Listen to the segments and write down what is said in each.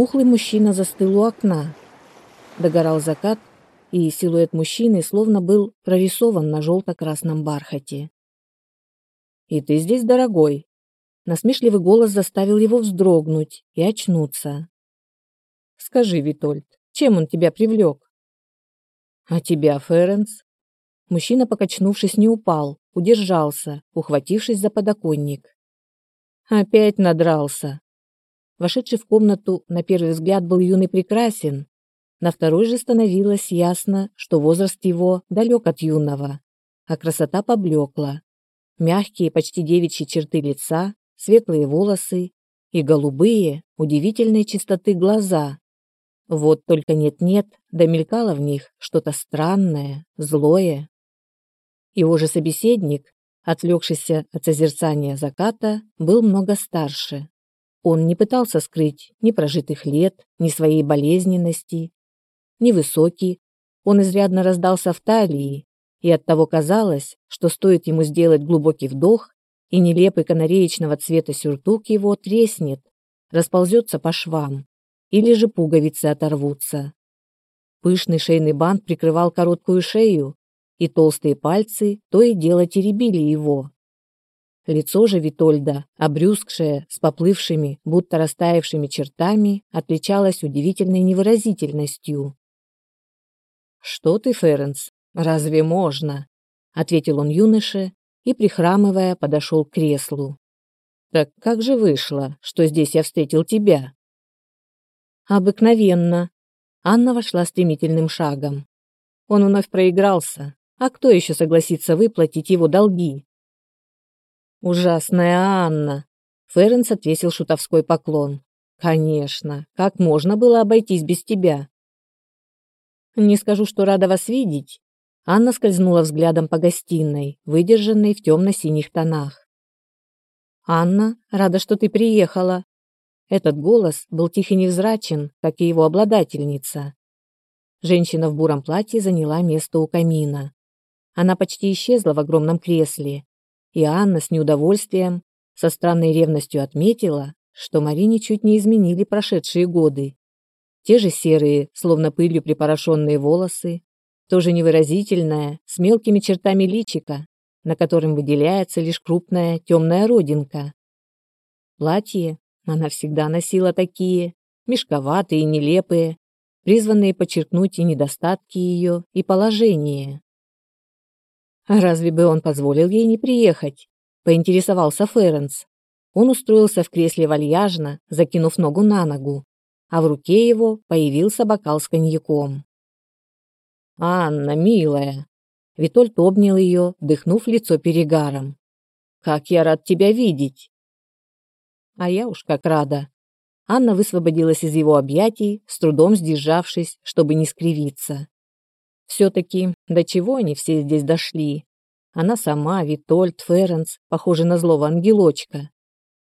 Пухлый мужчина застыл у окна. Догорал закат, и силуэт мужчины словно был прорисован на желто-красном бархате. «И ты здесь, дорогой?» Насмешливый голос заставил его вздрогнуть и очнуться. «Скажи, Витольд, чем он тебя привлек?» «А тебя, Ференс?» Мужчина, покачнувшись, не упал, удержался, ухватившись за подоконник. Опять надрался. Вошедший в комнату на первый взгляд был юный прекрасен, на второй же становилось ясно, что возраст его далек от юного, а красота поблекла. Мягкие, почти девичьи черты лица, светлые волосы и голубые, удивительной чистоты глаза. Вот только нет-нет, да мелькало в них что-то странное, злое. Его же собеседник, отвлекшийся от созерцания заката, был много старше. Он не пытался скрыть ни прожитых лет, ни своей болезненности. Невысокий, он изрядно раздался в талии, и оттого казалось, что стоит ему сделать глубокий вдох, и нелепый канареечного цвета сюртук его треснет, расползется по швам, или же пуговицы оторвутся. Пышный шейный бант прикрывал короткую шею, и толстые пальцы то и дело теребили его. Лицо же Витольда, обрюзгшее, с поплывшими, будто растаявшими чертами, отличалось удивительной невыразительностью. «Что ты, Ференс, разве можно?» — ответил он юноше и, прихрамывая, подошел к креслу. «Так как же вышло, что здесь я встретил тебя?» «Обыкновенно». Анна вошла стремительным шагом. Он вновь проигрался, а кто еще согласится выплатить его долги? Ужасная Анна. Ференс отвесил шутовской поклон. Конечно, как можно было обойтись без тебя? Не скажу, что рада вас видеть. Анна скользнула взглядом по гостиной, выдержанной в темно-синих тонах. Анна, рада, что ты приехала. Этот голос был тих и невзрачен, как и его обладательница. Женщина в буром платье заняла место у камина. Она почти исчезла в огромном кресле, и Анна с неудовольствием, со странной ревностью отметила, что Марине чуть не изменили прошедшие годы. Те же серые, словно пылью припорошенные волосы, тоже невыразительная, с мелкими чертами личика, на котором выделяется лишь крупная темная родинка. Платье она всегда носила такие, мешковатые и нелепые, призванные подчеркнуть и недостатки ее, и положение. Разве бы он позволил ей не приехать? Поинтересовался Ференс. Он устроился в кресле вальяжно, закинув ногу на ногу, а в руке его появился бокал с коньяком. «Анна, милая!» Витольд обнял ее, дыхнув лицо перегаром. «Как я рад тебя видеть!» «А я уж как рада!» Анна высвободилась из его объятий, с трудом сдержавшись, чтобы не скривиться. Все-таки до чего они все здесь дошли? Она сама, Витольд, Ференс, похожи на злого ангелочка.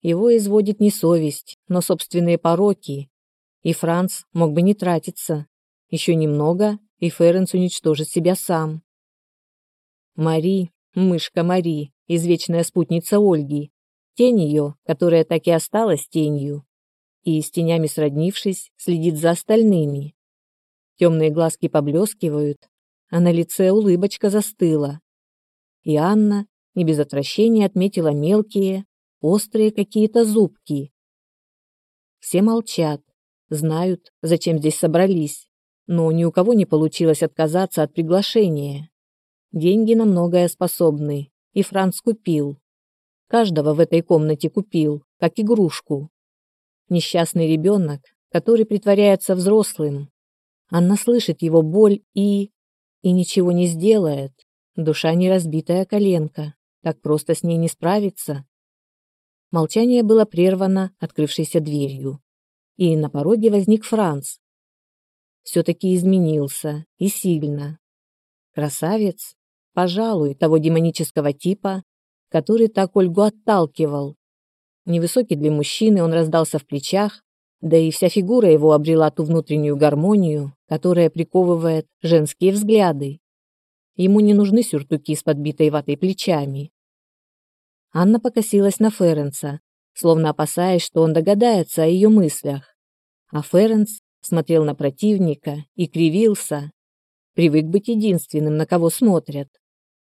Его изводит не совесть, но собственные пороки. И Франц мог бы не тратиться. Еще немного, и Ференс уничтожит себя сам. Мари, мышка Мари, извечная спутница Ольги, тень ее, которая так и осталась тенью, и с тенями сроднившись, следит за остальными. Темные глазки поблескивают, а на лице улыбочка застыла. И Анна не без отвращения отметила мелкие, острые какие-то зубки. Все молчат, знают, зачем здесь собрались, но ни у кого не получилось отказаться от приглашения. Деньги на многое способны, и Франц купил. Каждого в этой комнате купил, как игрушку. Несчастный ребенок, который притворяется взрослым, она слышит его боль и... и ничего не сделает. Душа не разбитая коленка. Так просто с ней не справиться. Молчание было прервано открывшейся дверью. И на пороге возник Франц. Все-таки изменился. И сильно. Красавец? Пожалуй, того демонического типа, который так Ольгу отталкивал. Невысокий для мужчины, он раздался в плечах, да и вся фигура его обрела ту внутреннюю гармонию, которая приковывает женские взгляды. Ему не нужны сюртуки с подбитой ватой плечами. Анна покосилась на Ференса, словно опасаясь, что он догадается о ее мыслях. А Ференс смотрел на противника и кривился. Привык быть единственным, на кого смотрят.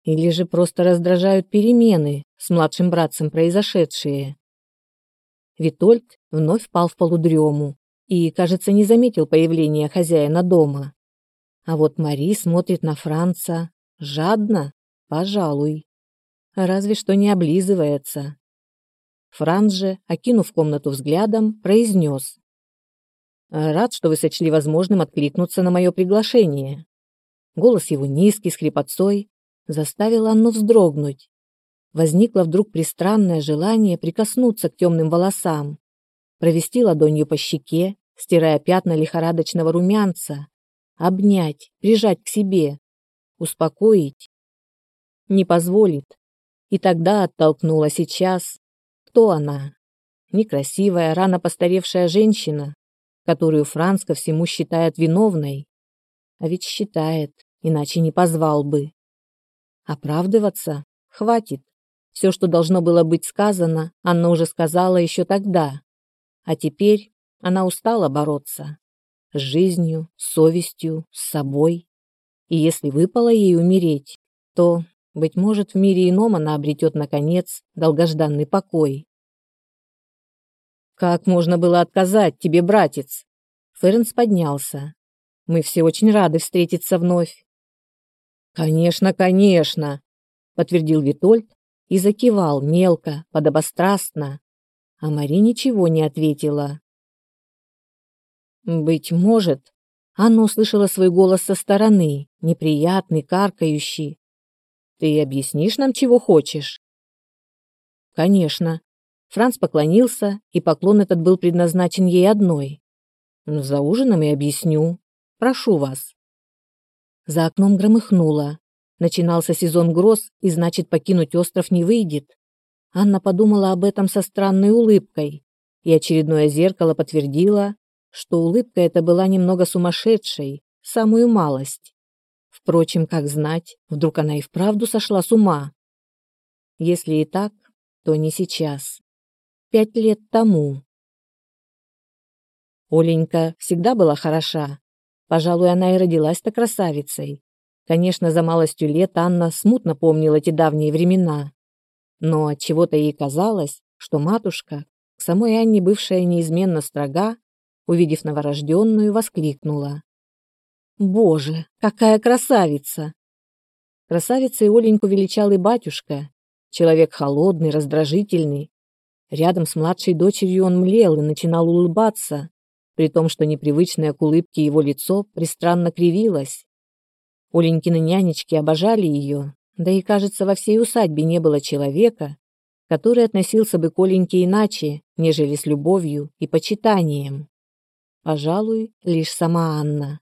Или же просто раздражают перемены с младшим братцем произошедшие. Витольд вновь впал в полудрему и, кажется, не заметил появления хозяина дома. А вот Мари смотрит на Франца жадно, пожалуй. Разве что не облизывается. Франц же, окинув комнату взглядом, произнес. «Рад, что вы сочли возможным откликнуться на мое приглашение». Голос его низкий, с хрипотцой, заставил Анну вздрогнуть. Возникло вдруг пристранное желание прикоснуться к темным волосам, провести ладонью по щеке, стирая пятна лихорадочного румянца, обнять, прижать к себе, успокоить. Не позволит. И тогда оттолкнула сейчас. Кто она? Некрасивая, рано постаревшая женщина, которую Франц ко всему считает виновной. А ведь считает, иначе не позвал бы. Оправдываться? Хватит. Все, что должно было быть сказано, Анна уже сказала еще тогда. А теперь она устала бороться. С жизнью, с совестью, с собой. И если выпало ей умереть, то, быть может, в мире ином она обретет, наконец, долгожданный покой. «Как можно было отказать тебе, братец?» Ференс поднялся. «Мы все очень рады встретиться вновь». «Конечно, конечно», — подтвердил Витольд и закивал мелко, подобострастно. А Мари ничего не ответила. «Быть может...» Анна услышала свой голос со стороны, неприятный, каркающий. «Ты объяснишь нам, чего хочешь?» «Конечно». Франц поклонился, и поклон этот был предназначен ей одной. «За ужином и объясню. Прошу вас». За окном громыхнуло. Начинался сезон гроз, и значит, покинуть остров не выйдет. Анна подумала об этом со странной улыбкой, и очередное зеркало подтвердило, что улыбка эта была немного сумасшедшей, самую малость. Впрочем, как знать, вдруг она и вправду сошла с ума. Если и так, то не сейчас. Пять лет тому. Оленька всегда была хороша, Пожалуй, она и родилась-то красавицей. Конечно, за малостью лет Анна смутно помнила эти давние времена. Но от чего то ей казалось, что матушка, к самой Анне бывшая неизменно строга, увидев новорожденную, воскликнула. «Боже, какая красавица!» Красавицей Оленьку величал и батюшка, человек холодный, раздражительный. Рядом с младшей дочерью он млел и начинал улыбаться, при том, что непривычное к улыбке его лицо пристранно кривилось. Оленькины нянечки обожали ее, да и, кажется, во всей усадьбе не было человека, который относился бы к Оленьке иначе, нежели с любовью и почитанием. Пожалуй, лишь сама Анна.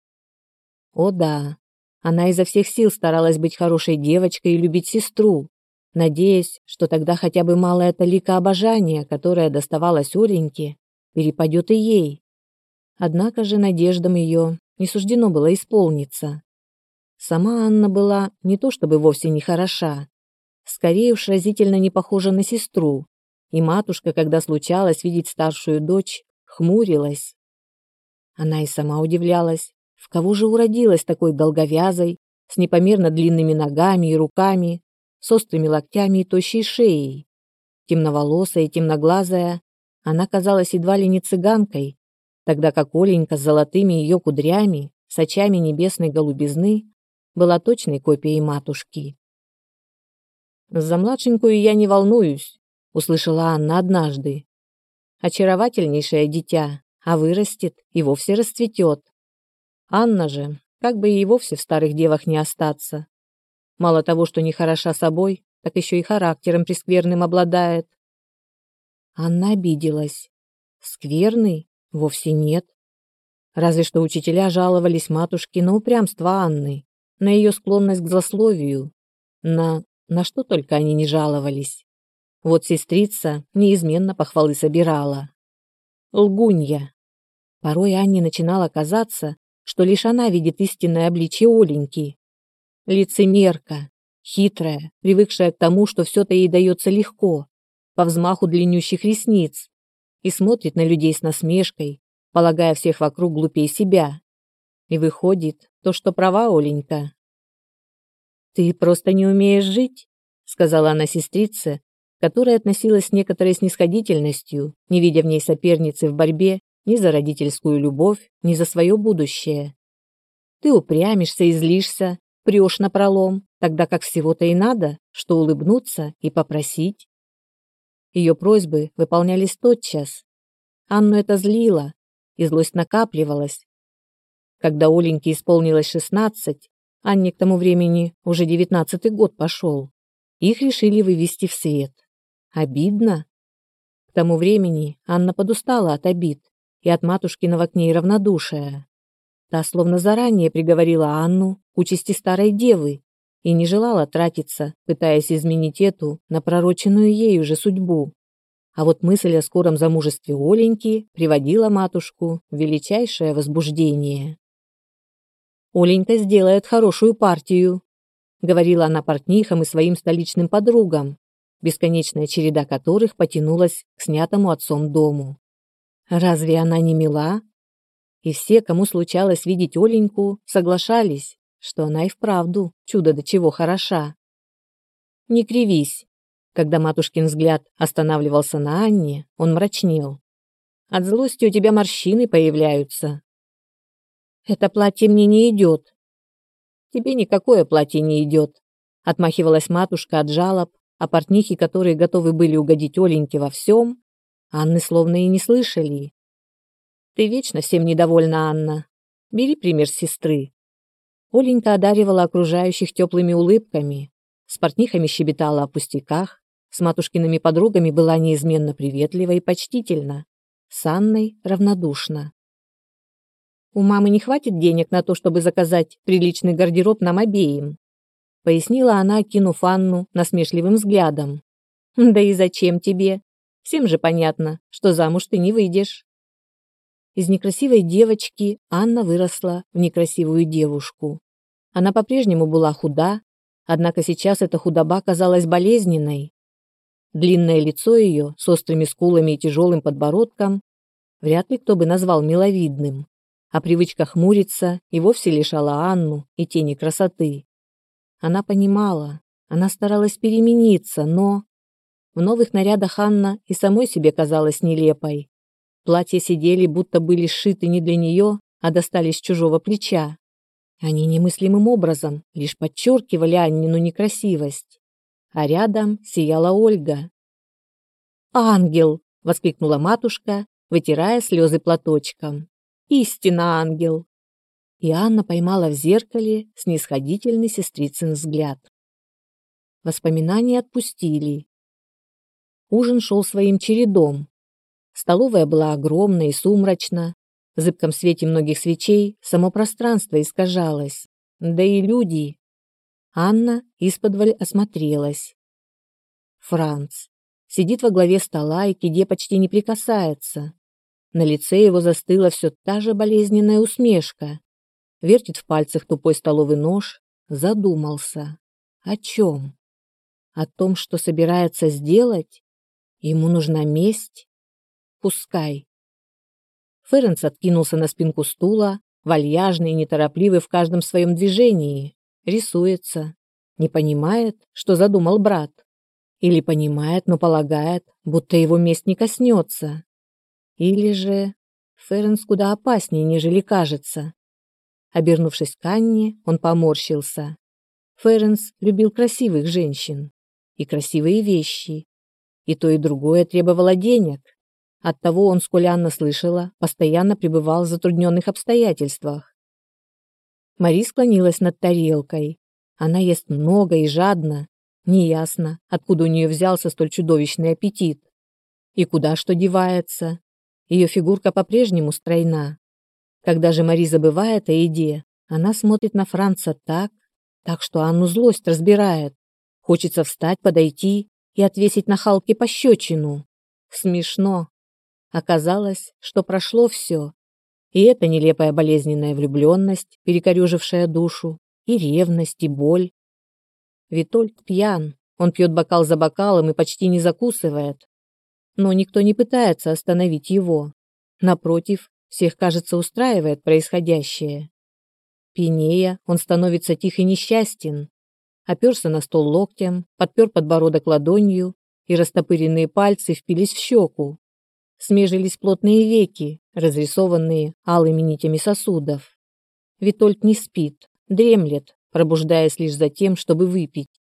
О да, она изо всех сил старалась быть хорошей девочкой и любить сестру, надеясь, что тогда хотя бы малая талика обожания, которая доставалась Оленьке, перепадет и ей. Однако же надеждам ее не суждено было исполниться. Сама Анна была не то чтобы вовсе не хороша, скорее уж разительно не похожа на сестру, и матушка, когда случалось видеть старшую дочь, хмурилась. Она и сама удивлялась, в кого же уродилась такой долговязой, с непомерно длинными ногами и руками, с острыми локтями и тощей шеей. Темноволосая и темноглазая, она казалась едва ли не цыганкой, тогда как Оленька с золотыми ее кудрями, с очами небесной голубизны, была точной копией матушки. «За младшенькую я не волнуюсь», — услышала Анна однажды. «Очаровательнейшее дитя, а вырастет и вовсе расцветет. Анна же, как бы и вовсе в старых девах не остаться. Мало того, что не хороша собой, так еще и характером прескверным обладает». Анна обиделась. «Скверный? Вовсе нет. Разве что учителя жаловались матушке на упрямство Анны, на ее склонность к злословию, на... на что только они не жаловались. Вот сестрица неизменно похвалы собирала. Лгунья. Порой Анне начинало казаться, что лишь она видит истинное обличье Оленьки. Лицемерка, хитрая, привыкшая к тому, что все-то ей дается легко, по взмаху длиннющих ресниц, и смотрит на людей с насмешкой, полагая всех вокруг глупее себя. И выходит, то, что права Оленька. «Ты просто не умеешь жить», — сказала она сестрице, которая относилась с некоторой снисходительностью, не видя в ней соперницы в борьбе ни за родительскую любовь, ни за свое будущее. Ты упрямишься и злишься, прешь напролом, тогда как всего-то и надо, что улыбнуться и попросить. Ее просьбы выполнялись тотчас. Анну это злило, и злость накапливалась. Когда Оленьке исполнилось шестнадцать, Анне к тому времени уже девятнадцатый год пошел, их решили вывести в свет. Обидно. К тому времени Анна подустала от обид и от матушкиного к ней равнодушия. Та словно заранее приговорила Анну к участи старой девы и не желала тратиться, пытаясь изменить эту, напророченную ею же судьбу. А вот мысль о скором замужестве Оленьки приводила матушку в величайшее возбуждение. «Оленька сделает хорошую партию», — говорила она портнихам и своим столичным подругам, бесконечная череда которых потянулась к снятому отцом дому. Разве она не мила? И все, кому случалось видеть Оленьку, соглашались, что она и вправду чудо до чего хороша. Не кривись. Когда матушкин взгляд останавливался на Анне, он мрачнел. От злости у тебя морщины появляются. Это платье мне не идет. Тебе никакое платье не идет. Отмахивалась матушка от жалоб, а портнихи, которые готовы были угодить Оленьке во всем, Анны словно и не слышали. Ты вечно всем недовольна, Анна. Бери пример сестры. Оленька одаривала окружающих теплыми улыбками, с портнихами щебетала о пустяках, с матушкиными подругами была неизменно приветлива и почтительна, с Анной равнодушна. У мамы не хватит денег на то, чтобы заказать приличный гардероб нам обеим, пояснила она, кинув Анну насмешливым взглядом. Да и зачем тебе? Всем же понятно, что замуж ты не выйдешь. Из некрасивой девочки Анна выросла в некрасивую девушку. Она по-прежнему была худа, однако сейчас эта худоба казалась болезненной. Длинное лицо ее с острыми скулами и тяжелым подбородком вряд ли кто бы назвал миловидным, а привычка хмуриться и вовсе лишала Анну и тени красоты. Она понимала, она старалась перемениться, но... В новых нарядах Анна и самой себе казалась нелепой. Платья сидели, будто были сшиты не для нее, а достались чужого плеча. Они немыслимым образом лишь подчеркивали Аннину некрасивость. А рядом сияла Ольга. «Ангел!» — воскликнула матушка, вытирая слезы платочком. «Истинно ангел!» И Анна поймала в зеркале снисходительный сестрицын взгляд. Воспоминания отпустили. Ужин шел своим чередом. Столовая была огромна и сумрачна, в зыбком свете многих свечей само пространство искажалось. Да и люди. Анна исподволь осмотрелась. Франц. Сидит во главе стола и к еде почти не прикасается. На лице его застыла все та же болезненная усмешка. Вертит в пальцах тупой столовый нож, задумался. О чем? О том, что собирается сделать? Ему нужна месть? Пускай. Ференс откинулся на спинку стула, вальяжный и неторопливый в каждом своем движении. Рисуется. Не понимает, что задумал брат. Или понимает, но полагает, будто его месть не коснется. Или же Ференс куда опаснее, нежели кажется. Обернувшись к Анне, он поморщился. Ференс любил красивых женщин и красивые вещи. И то, и другое требовало денег. Оттого он, сколь Анна слышала, постоянно пребывал в затрудненных обстоятельствах. Мари склонилась над тарелкой. Она ест много и жадно. Неясно, откуда у нее взялся столь чудовищный аппетит. И куда что девается. Ее фигурка по-прежнему стройна. Когда же Мари забывает о еде, она смотрит на Франца так, так что Анну злость разбирает. Хочется встать, подойти и отвесить на Халке пощечину. Смешно. Оказалось, что прошло все. И эта нелепая болезненная влюбленность, перекорежившая душу, и ревность, и боль. Витольд пьян, он пьет бокал за бокалом и почти не закусывает. Но никто не пытается остановить его. Напротив, всех, кажется, устраивает происходящее. Пьянея, он становится тих и несчастен. Оперся на стол локтем, подпер подбородок ладонью, и растопыренные пальцы впились в щеку. Смежились плотные веки, разрисованные алыми нитями сосудов. Витольд не спит, дремлет, пробуждаясь лишь за тем, чтобы выпить.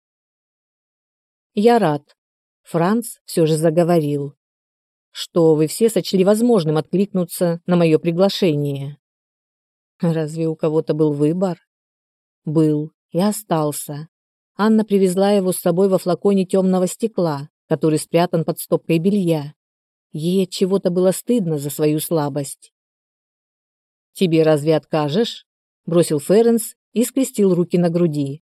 «Я рад», — Франц все же заговорил, «что вы все сочли возможным откликнуться на мое приглашение». Разве у кого-то был выбор? Был и остался. Анна привезла его с собой во флаконе темного стекла, который спрятан под стопкой белья. Ей от чего-то было стыдно за свою слабость. «Тебе разве откажешь?» – бросил Ференс и скрестил руки на груди.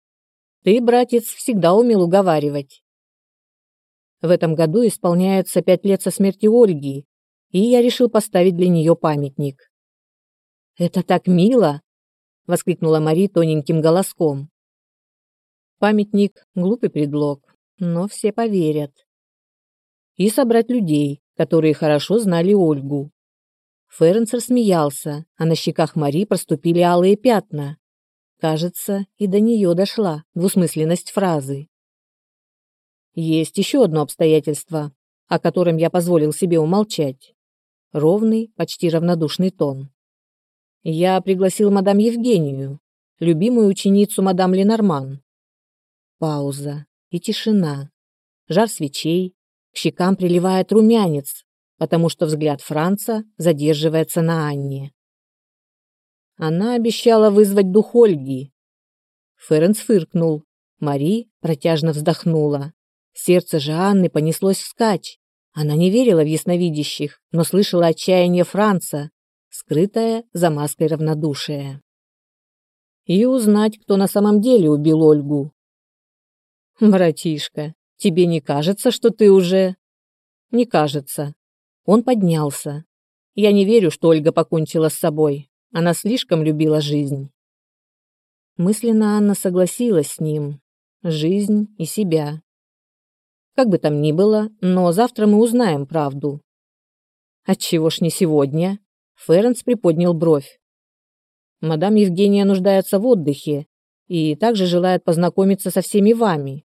«Ты, братец, всегда умел уговаривать». В этом году исполняются пять лет со смерти Ольги, и я решил поставить для нее памятник. «Это так мило!» — воскликнула Мари тоненьким голоском. Памятник — глупый предлог, но все поверят. И собрать людей, которые хорошо знали Ольгу. Ференс рассмеялся, а на щеках Мари проступили алые пятна. Кажется, и до нее дошла двусмысленность фразы. Есть еще одно обстоятельство, о котором я позволил себе умолчать. Ровный, почти равнодушный тон. Я пригласил мадам Евгению, любимую ученицу мадам Ленорман. Пауза и тишина. Жар свечей, к щекам приливает румянец, потому что взгляд Франца задерживается на Анне. Она обещала вызвать дух Ольги. Ференс фыркнул. Мари протяжно вздохнула. Сердце же Анны понеслось вскачь. Она не верила в ясновидящих, но слышала отчаяние Франца, скрытое за маской равнодушия. И узнать, кто на самом деле убил Ольгу. «Братишка, Тебе не кажется, что ты уже...» «Не кажется». Он поднялся. «Я не верю, что Ольга покончила с собой. Она слишком любила жизнь». Мысленно Анна согласилась с ним. Жизнь и себя. Как бы там ни было, но завтра мы узнаем правду. Отчего ж не сегодня? Ференс приподнял бровь. Мадам Евгения нуждается в отдыхе и также желает познакомиться со всеми вами.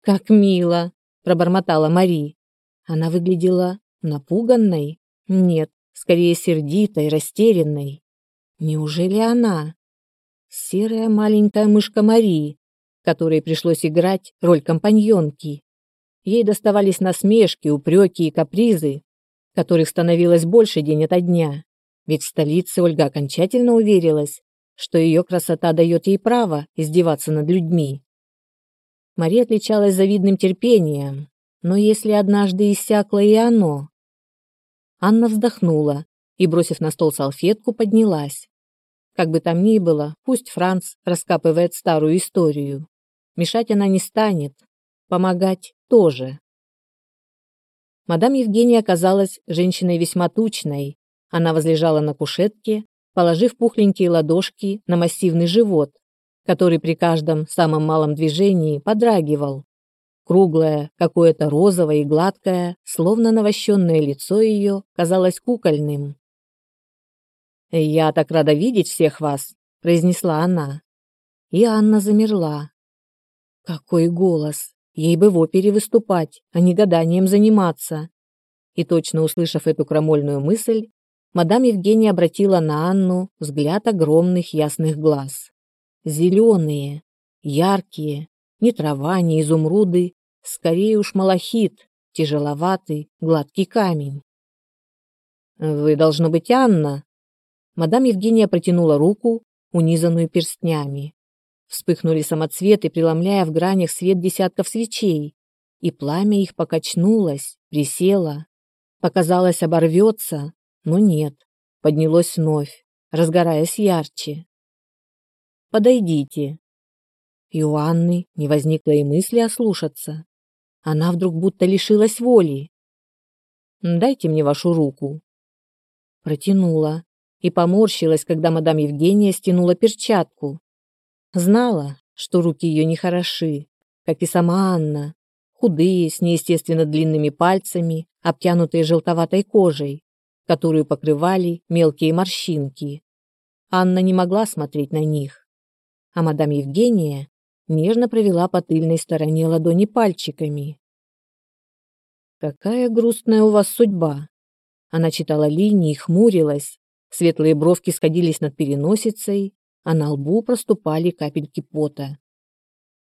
Как мило, пробормотала Мари. Она выглядела напуганной. Нет, скорее сердитой, растерянной. Неужели она? Серая маленькая мышка Мари, которой пришлось играть роль компаньонки. Ей доставались насмешки, упреки и капризы, которых становилось больше день ото дня. Ведь в столице Ольга окончательно уверилась, что ее красота дает ей право издеваться над людьми. Мария отличалась завидным терпением, но если однажды иссякло и оно... Анна вздохнула и, бросив на стол салфетку, поднялась. Как бы там ни было, пусть Франц раскапывает старую историю. Мешать она не станет, помогать тоже. Мадам Евгения оказалась женщиной весьма тучной. Она возлежала на кушетке, положив пухленькие ладошки на массивный живот, который при каждом самом малом движении подрагивал. Круглое, какое-то розовое и гладкое, словно навощенное лицо ее казалось кукольным. «Я так рада видеть всех вас», — произнесла она. И Анна замерла. Какой голос! Ей бы в опере выступать, а не гаданием заниматься. И точно услышав эту крамольную мысль, мадам Евгения обратила на Анну взгляд огромных ясных глаз. Зеленые, яркие, ни трава, ни изумруды, скорее уж малахит, тяжеловатый, гладкий камень. «Вы, должно быть, Анна?» Мадам Евгения протянула руку, унизанную перстнями. Вспыхнули самоцветы, преломляя в гранях свет десятков свечей, и пламя их покачнулось, присело. Показалось, оборвется, но нет, поднялось вновь, разгораясь ярче. Подойдите». И у Анны не возникло и мысли ослушаться. Она вдруг будто лишилась воли. «Дайте мне вашу руку». Протянула и поморщилась, когда мадам Евгения стянула перчатку. Знала, что руки ее нехороши, как и сама Анна, худые, с неестественно длинными пальцами, обтянутые желтоватой кожей, которую покрывали мелкие морщинки. Анна не могла смотреть на них. А мадам Евгения нежно провела по тыльной стороне ладони пальчиками. «Какая грустная у вас судьба!» Она читала линии, хмурилась, светлые бровки сходились над переносицей, а на лбу проступали капельки пота.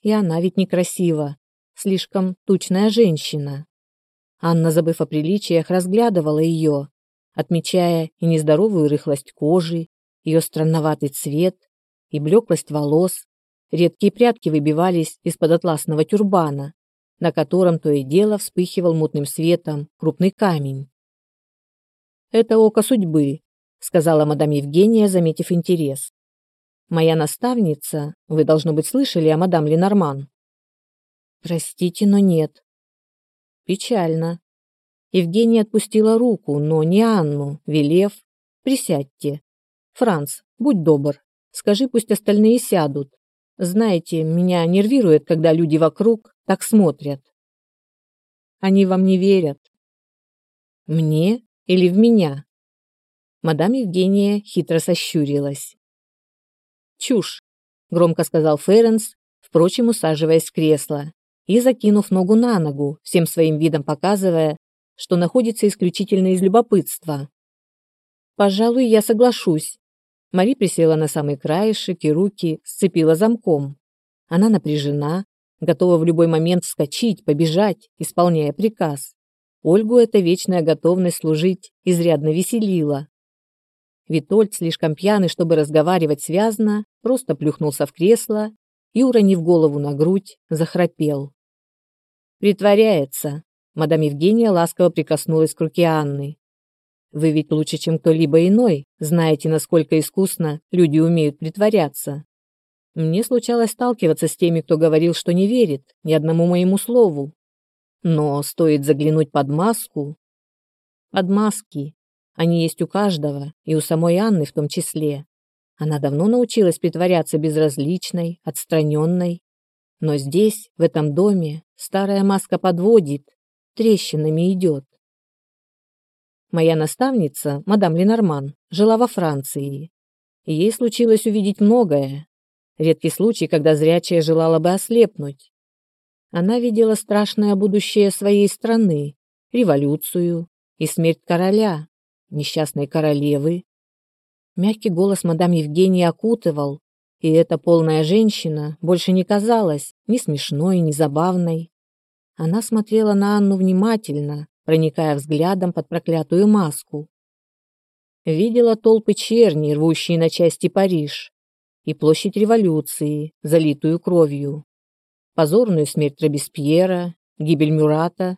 И она ведь некрасива, слишком тучная женщина. Анна, забыв о приличиях, разглядывала ее, отмечая и нездоровую рыхлость кожи, ее странноватый цвет и блеклость волос. Редкие прядки выбивались из-под атласного тюрбана, на котором то и дело вспыхивал мутным светом крупный камень. «Это око судьбы», — сказала мадам Евгения, заметив интерес. «Моя наставница, вы, должно быть, слышали о мадам Ленорман?» «Простите, но нет». «Печально». Евгения отпустила руку, но не Анну, велев «Присядьте». «Франц, будь добр, скажи, пусть остальные сядут. Знаете, меня нервирует, когда люди вокруг так смотрят. Они вам не верят. Мне или в меня?» Мадам Евгения хитро сощурилась. «Чушь», — громко сказал Ференс, впрочем, усаживаясь в кресло и закинув ногу на ногу, всем своим видом показывая, что находится исключительно из любопытства. «Пожалуй, я соглашусь. Мари присела на самый краешек и руки сцепила замком. Она напряжена, готова в любой момент вскочить, побежать, исполняя приказ. Ольгу эта вечная готовность служить изрядно веселила. Витольд, слишком пьяный, чтобы разговаривать связно, просто плюхнулся в кресло и, уронив голову на грудь, захрапел. «Притворяется», — мадам Евгения ласково прикоснулась к руке Анны. Вы ведь лучше, чем кто-либо иной, знаете, насколько искусно люди умеют притворяться. Мне случалось сталкиваться с теми, кто говорил, что не верит ни одному моему слову. Но стоит заглянуть под маску... Под маски. Они есть у каждого, и у самой Анны в том числе. Она давно научилась притворяться безразличной, отстраненной. Но здесь, в этом доме, старая маска подводит, трещинами идет. Моя наставница, мадам Ленорман, жила во Франции. Ей случилось увидеть многое. Редкий случай, когда зрячая желала бы ослепнуть. Она видела страшное будущее своей страны, революцию и смерть короля, несчастной королевы. Мягкий голос мадам Евгении окутывал, и эта полная женщина больше не казалась ни смешной, ни забавной. Она смотрела на Анну внимательно, проникая взглядом под проклятую маску. Видела толпы черни, рвущие на части Париж, и площадь революции, залитую кровью, позорную смерть Робеспьера, гибель Мюрата.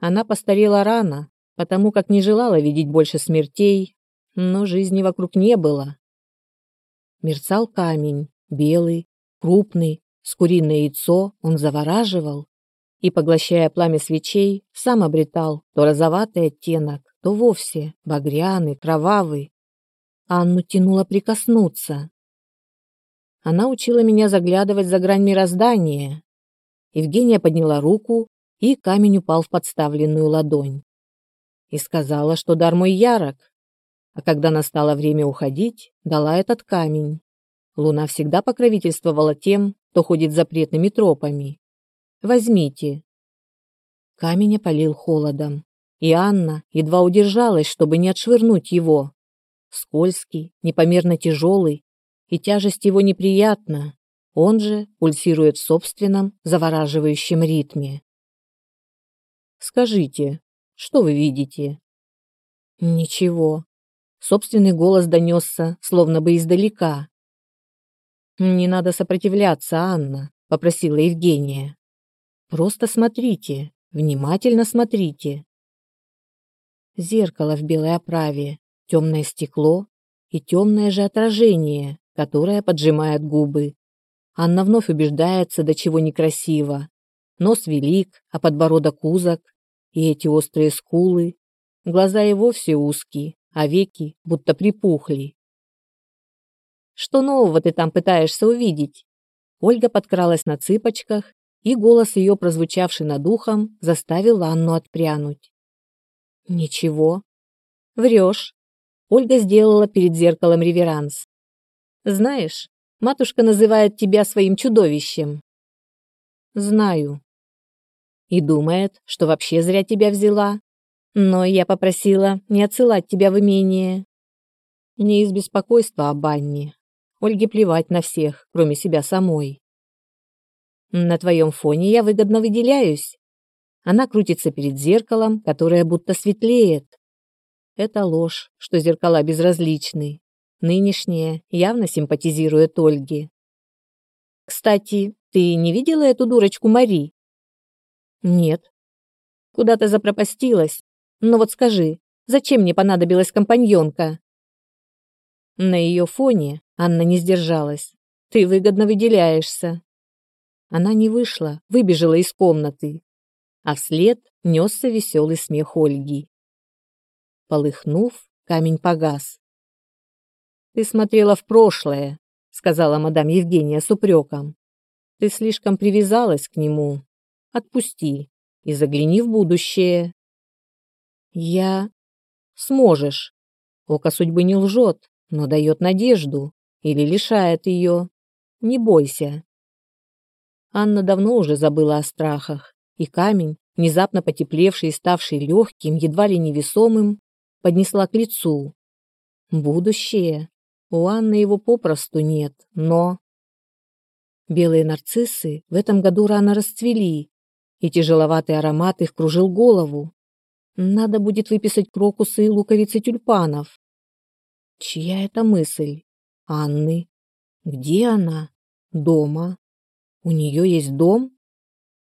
Она постарела рано, потому как не желала видеть больше смертей, но жизни вокруг не было. Мерцал камень, белый, крупный, с куриное яйцо он завораживал, и, поглощая пламя свечей, сам обретал то розоватый оттенок, то вовсе багряный, кровавый. Анну тянуло прикоснуться. Она учила меня заглядывать за грань мироздания. Евгения подняла руку, и камень упал в подставленную ладонь. И сказала, что дар мой ярок. А когда настало время уходить, дала этот камень. Луна всегда покровительствовала тем, кто ходит запретными тропами. Возьмите». Камень опалил холодом, и Анна едва удержалась, чтобы не отшвырнуть его. Скользкий, непомерно тяжелый, и тяжесть его неприятна, он же пульсирует в собственном завораживающем ритме. «Скажите, что вы видите?» «Ничего». Собственный голос донесся, словно бы издалека. «Не надо сопротивляться, Анна», — попросила Евгения. Просто смотрите, внимательно смотрите. Зеркало в белой оправе, темное стекло и темное же отражение, которое поджимает губы. Анна вновь убеждается, до чего некрасиво. Нос велик, а подбородок узок, и эти острые скулы. Глаза и вовсе узкие, а веки будто припухли. «Что нового ты там пытаешься увидеть?» Ольга подкралась на цыпочках и голос ее, прозвучавший над ухом, заставил Анну отпрянуть. «Ничего». Врешь. Ольга сделала перед зеркалом реверанс. Знаешь, матушка называет тебя своим чудовищем. Знаю. И думает, что вообще зря тебя взяла. Но я попросила не отсылать тебя в имение. Не из беспокойства об Анне. Ольге плевать на всех, кроме себя самой. На твоем фоне я выгодно выделяюсь. Она крутится перед зеркалом, которое будто светлеет. Это ложь, что зеркала безразличны. Нынешнее явно симпатизирует Ольге. Кстати, ты не видела эту дурочку Мари? Нет. Куда-то запропастилась. Но вот скажи, зачем мне понадобилась компаньонка? На ее фоне Анна не сдержалась. Ты выгодно выделяешься. Она не вышла, выбежала из комнаты, а вслед несся веселый смех Ольги. Полыхнув, камень погас. «Ты смотрела в прошлое», — сказала мадам Евгения с упреком. «Ты слишком привязалась к нему. Отпусти и загляни в будущее». «Я...» «Сможешь. Око судьбы не лжет, но дает надежду или лишает ее. Не бойся». Анна давно уже забыла о страхах, и камень, внезапно потеплевший и ставший легким, едва ли невесомым, поднесла к лицу. Будущее. У Анны его попросту нет, но... Белые нарциссы в этом году рано расцвели, и тяжеловатый аромат их кружил голову. Надо будет выписать крокусы и луковицы тюльпанов. Чья это мысль? Анны. Где она? Дома. У нее есть дом?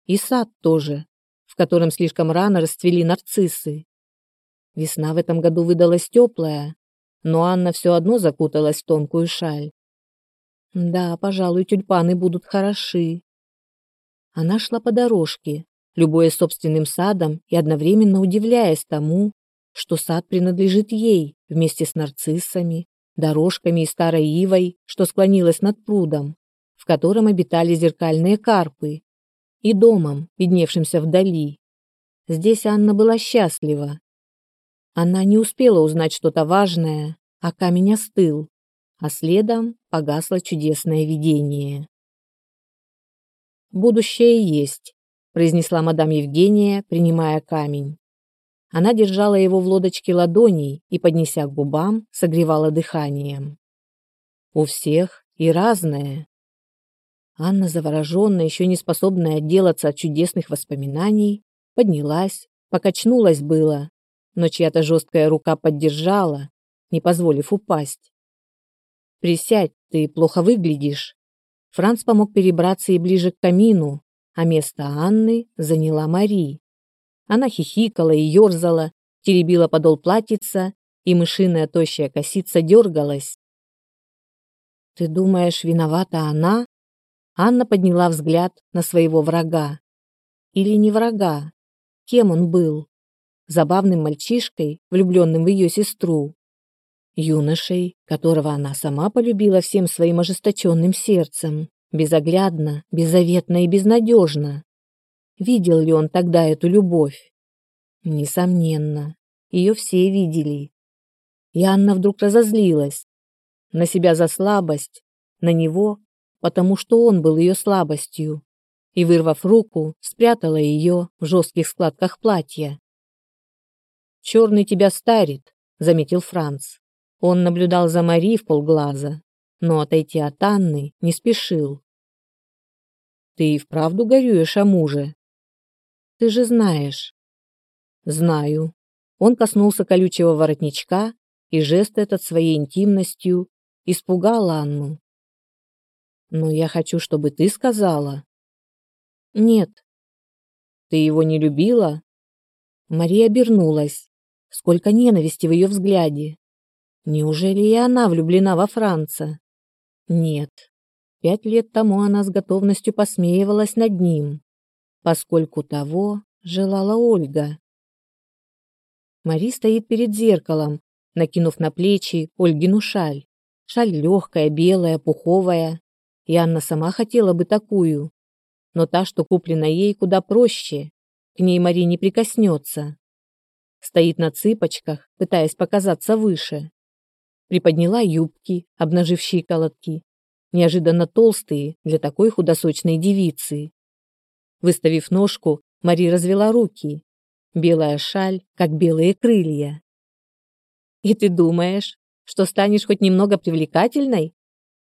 И сад тоже, в котором слишком рано расцвели нарциссы. Весна в этом году выдалась теплая, но Анна все одно закуталась в тонкую шаль. Да, пожалуй, тюльпаны будут хороши. Она шла по дорожке, любуясь собственным садом и одновременно удивляясь тому, что сад принадлежит ей вместе с нарциссами, дорожками и старой ивой, что склонилась над прудом, в котором обитали зеркальные карпы, и домом, видневшимся вдали. Здесь Анна была счастлива, она не успела узнать что-то важное, а камень остыл, а следом погасло чудесное видение. «Будущее есть», — произнесла мадам Евгения, принимая камень. Она держала его в лодочке ладоней и, поднеся к губам, согревала дыханием. «У всех и разное». Анна, завороженная, еще не способная отделаться от чудесных воспоминаний, поднялась, покачнулась было, но чья-то жесткая рука поддержала, не позволив упасть. «Присядь, ты плохо выглядишь». Франц помог перебраться и ближе к камину, а место Анны заняла Мари. Она хихикала и ерзала, теребила подол платьица, и мышиная тощая косица дергалась. «Ты думаешь, виновата она?» Анна подняла взгляд на своего врага. Или не врага? Кем он был? забавным мальчишкой, влюбленным в ее сестру, юношей, которого она сама полюбила всем своим ожесточенным сердцем, безоглядно, беззаветно и безнадежно. Видел ли он тогда эту любовь? Несомненно, ее все видели. И Анна вдруг разозлилась. На себя за слабость, на него, потому что он был ее слабостью, и, вырвав руку, спрятала ее в жестких складках платья. «Черный тебя старит», — заметил Франц. Он наблюдал за Мари в полглаза, но отойти от Анны не спешил. «Ты и вправду горюешь о муже?» «Ты же знаешь». «Знаю». Он коснулся колючего воротничка, и жест этот своей интимностью испугал Анну. «Но я хочу, чтобы ты сказала». «Нет». «Ты его не любила?» Мария обернулась. Сколько ненависти в ее взгляде. Неужели и она влюблена во Франца? Нет. Пять лет тому она с готовностью посмеивалась над ним, поскольку того желала Ольга. Мари стоит перед зеркалом, накинув на плечи Ольгину шаль. Шаль легкая, белая, пуховая. И Анна сама хотела бы такую. Но та, что куплена ей, куда проще. К ней Мари не прикоснется. стоит на цыпочках, пытаясь показаться выше. Приподняла юбки, обнажив щиколотки, неожиданно толстые для такой худосочной девицы. Выставив ножку, Мари развела руки. Белая шаль, как белые крылья. «И ты думаешь, что станешь хоть немного привлекательной?»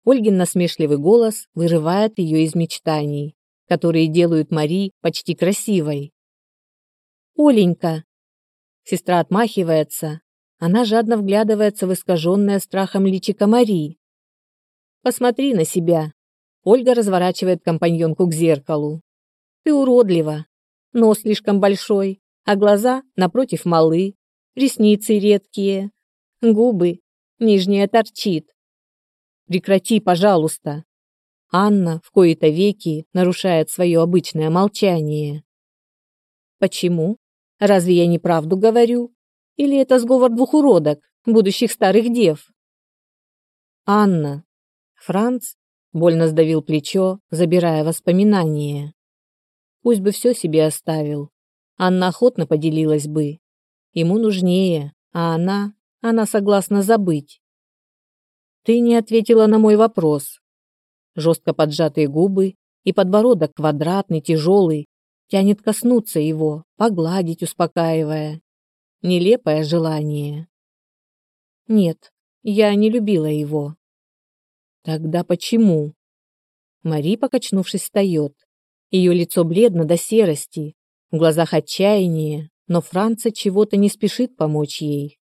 Ольгин насмешливый голос вырывает ее из мечтаний, которые делают Мари почти красивой. «Оленька!» Сестра отмахивается. Она жадно вглядывается в искаженное страхом личико Мари. «Посмотри на себя!» Ольга разворачивает компаньонку к зеркалу. «Ты уродлива. Нос слишком большой, а глаза, напротив, малы. Ресницы редкие. Губы. Нижняя торчит. Прекрати, пожалуйста. Анна в кои-то веки нарушает свое обычное молчание. Почему? Разве я не правду говорю? Или это сговор двух уродок, будущих старых дев? Анна. Франц больно сдавил плечо, забирая воспоминания. Пусть бы все себе оставил. Анна охотно поделилась бы. Ему нужнее, а она, она согласна забыть. Ты не ответила на мой вопрос. Жестко поджатые губы и подбородок квадратный, тяжелый, тянет коснуться его, погладить, успокаивая. Нелепое желание. Нет, я не любила его. Тогда почему? Мари, покачнувшись, встает. Ее лицо бледно до серости, в глазах отчаяние, но Франца чего-то не спешит помочь ей.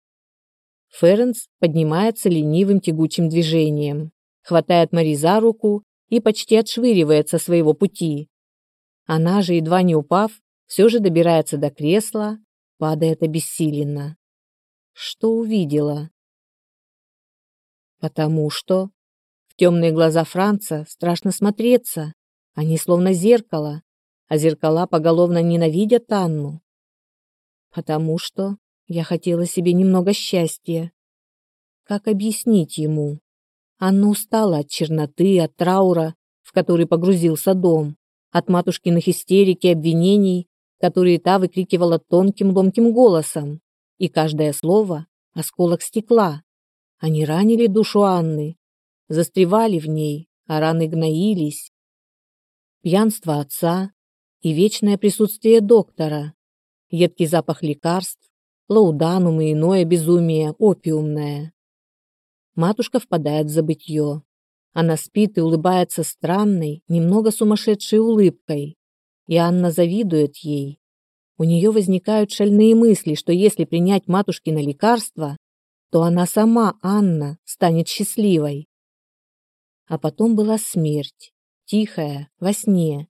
Ференс поднимается ленивым тягучим движением, хватает Мари за руку и почти отшвыривает со своего пути. Она же, едва не упав, все же добирается до кресла, падает обессиленно. Что увидела? Потому что в темные глаза Франца страшно смотреться, они словно зеркало, а зеркала поголовно ненавидят Анну. Потому что я хотела себе немного счастья. Как объяснить ему? Анна устала от черноты, от траура, в который погрузился дом от матушкиных истерик обвинений, которые та выкрикивала тонким ломким голосом, и каждое слово — осколок стекла. Они ранили душу Анны, застревали в ней, а раны гноились. Пьянство отца и вечное присутствие доктора, едкий запах лекарств, лауданум и иное безумие, опиумное. Матушка впадает в забытье. Она спит и улыбается странной, немного сумасшедшей улыбкой. И Анна завидует ей. У нее возникают шальные мысли, что если принять матушкино лекарство, то она сама, Анна, станет счастливой. А потом была смерть, тихая, во сне.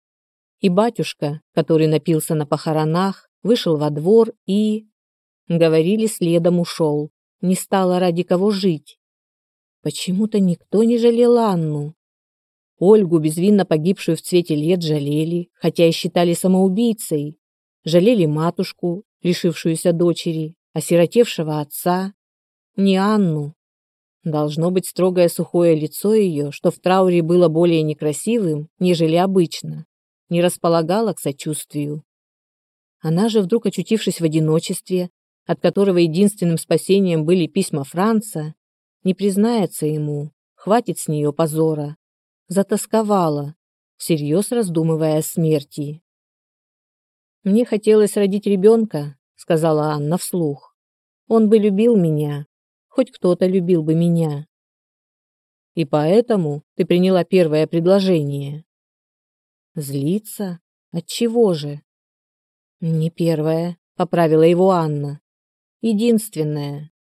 И батюшка, который напился на похоронах, вышел во двор и... Говорили, следом ушел. Не стало ради кого жить. Почему-то никто не жалел Анну. Ольгу, безвинно погибшую в цвете лет, жалели, хотя и считали самоубийцей. Жалели матушку, лишившуюся дочери, осиротевшего отца. Не Анну. Должно быть строгое сухое лицо ее, что в трауре было более некрасивым, нежели обычно, не располагало к сочувствию. Она же, вдруг очутившись в одиночестве, от которого единственным спасением были письма Франца, не признается ему, хватит с нее позора. Затасковала, всерьез раздумывая о смерти. «Мне хотелось родить ребенка», — сказала Анна вслух. «Он бы любил меня. Хоть кто-то любил бы меня». «И поэтому ты приняла первое предложение». «Злиться? Отчего же?» «Не первое», — поправила его Анна. «Единственное.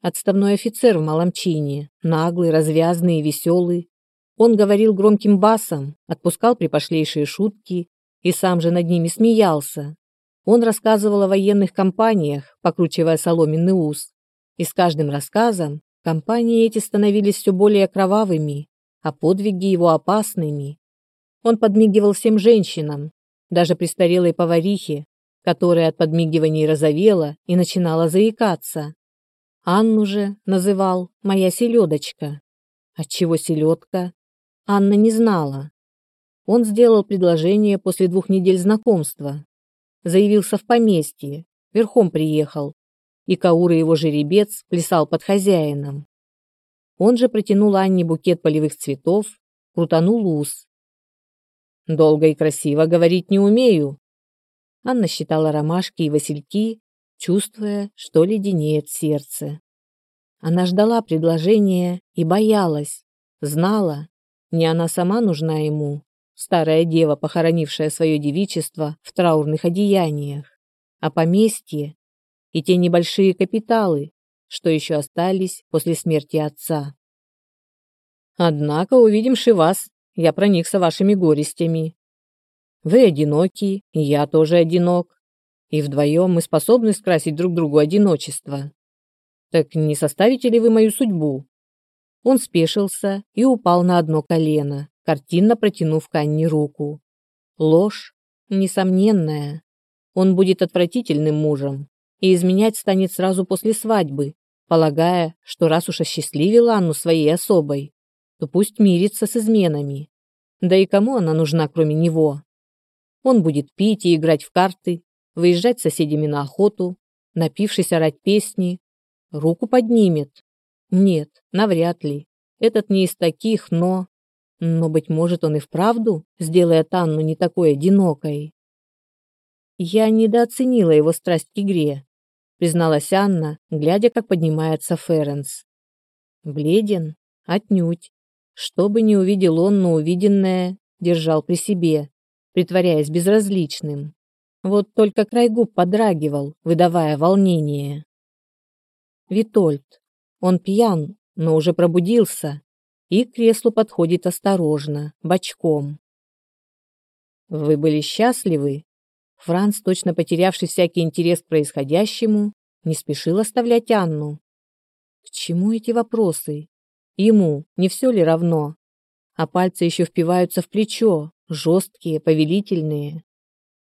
Отставной офицер в малом чине, наглый, развязный и веселый. Он говорил громким басом, отпускал припошлейшие шутки и сам же над ними смеялся. Он рассказывал о военных кампаниях, покручивая соломенный ус. И с каждым рассказом кампании эти становились все более кровавыми, а подвиги его опасными. Он подмигивал всем женщинам, даже престарелой поварихе, которая от подмигиваний розовела и начинала заикаться. Анну же называл «моя селедочка». Отчего селедка? Анна не знала. Он сделал предложение после двух недель знакомства. Заявился в поместье, верхом приехал, и Каур и его жеребец плясал под хозяином. Он же протянул Анне букет полевых цветов, крутанул ус. «Долго и красиво говорить не умею». Анна считала ромашки и васильки, чувствуя, что леденеет сердце. Она ждала предложения и боялась, знала, не она сама нужна ему, старая дева, похоронившая свое девичество в траурных одеяниях, а поместье и те небольшие капиталы, что еще остались после смерти отца. Однако, увидимши вас, я проникся вашими горестями. Вы одиноки, и я тоже одинок, и вдвоем мы способны скрасить друг другу одиночество. Так не составите ли вы мою судьбу? Он спешился и упал на одно колено, картинно протянув к Анне руку. Ложь, несомненная. Он будет отвратительным мужем и изменять станет сразу после свадьбы, полагая, что раз уж осчастливил Анну своей особой, то пусть мирится с изменами. Да и кому она нужна, кроме него? Он будет пить и играть в карты, выезжать с соседями на охоту, напившись орать песни, руку поднимет, нет, навряд ли. Этот не из таких, но... Но, быть может, он и вправду сделает Анну не такой одинокой. Я недооценила его страсть к игре, призналась Анна, глядя, как поднимается Ференс. Бледен? Отнюдь. Что бы ни увидел он, но увиденное держал при себе, притворяясь безразличным. Вот только край губ подрагивал, выдавая волнение. Витольд, он пьян, но уже пробудился и к креслу подходит осторожно, бочком. Вы были счастливы? Франц, точно потерявший всякий интерес к происходящему, не спешил оставлять Анну. К чему эти вопросы? Ему не все ли равно? А пальцы еще впиваются в плечо, жесткие, повелительные.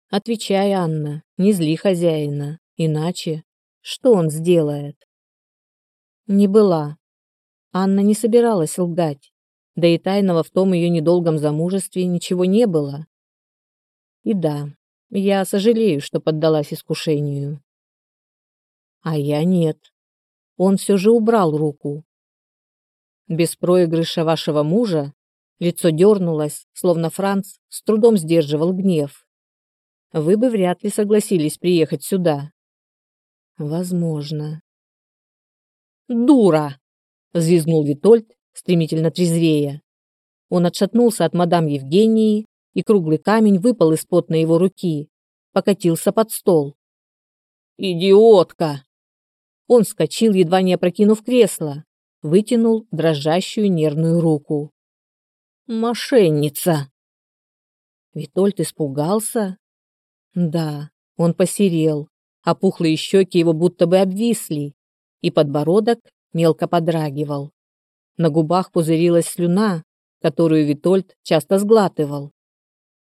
Отвечай, Анна, не зли хозяина, иначе что он сделает? не была. Анна не собиралась лгать, да и тайного в том ее недолгом замужестве ничего не было. И да, я сожалею, что поддалась искушению. А я нет. Он все же убрал руку. Без проигрыша вашего мужа лицо дернулось, словно Франц с трудом сдерживал гнев. Вы бы вряд ли согласились приехать сюда. Возможно. «Дура!» – взвизгнул Витольд, стремительно трезвея. Он отшатнулся от мадам Евгении, и круглый камень выпал из потной его руки, покатился под стол. «Идиотка!» Он вскочил, едва не опрокинув кресло, вытянул дрожащую нервную руку. «Мошенница!» Витольд испугался. Да, он посерел, а пухлые щеки его будто бы обвисли, и подбородок мелко подрагивал. На губах пузырилась слюна, которую Витольд часто сглатывал.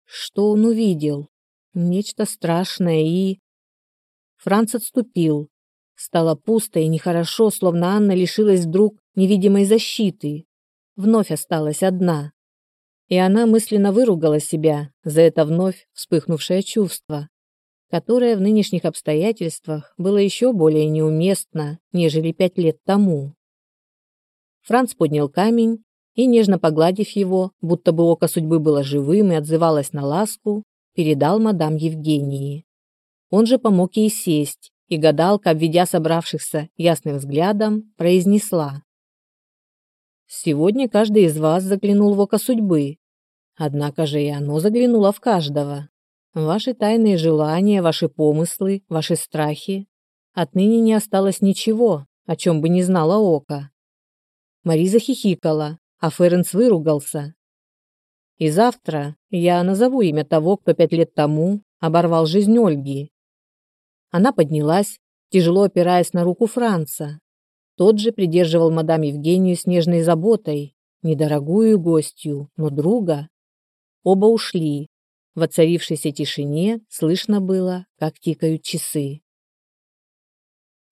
Что он увидел? Нечто страшное и... Франц отступил. Стало пусто и нехорошо, словно Анна лишилась вдруг невидимой защиты. Вновь осталась одна. И она мысленно выругала себя за это вновь вспыхнувшее чувство которое в нынешних обстоятельствах было еще более неуместно, нежели пять лет тому. Франц поднял камень и, нежно погладив его, будто бы око судьбы было живым и отзывалось на ласку, передал мадам Евгении. Он же помог ей сесть, и гадалка, обведя собравшихся ясным взглядом, произнесла. «Сегодня каждый из вас заглянул в око судьбы, однако же и оно заглянуло в каждого. Ваши тайные желания, ваши помыслы, ваши страхи. Отныне не осталось ничего, о чем бы не знала око. Мариза хихикала, а Ференс выругался. И завтра я назову имя того, кто пять лет тому оборвал жизнь Ольги. Она поднялась, тяжело опираясь на руку Франца. Тот же придерживал мадам Евгению с нежной заботой, недорогую гостью, но друга. Оба ушли, в оцарившейся тишине слышно было, как тикают часы.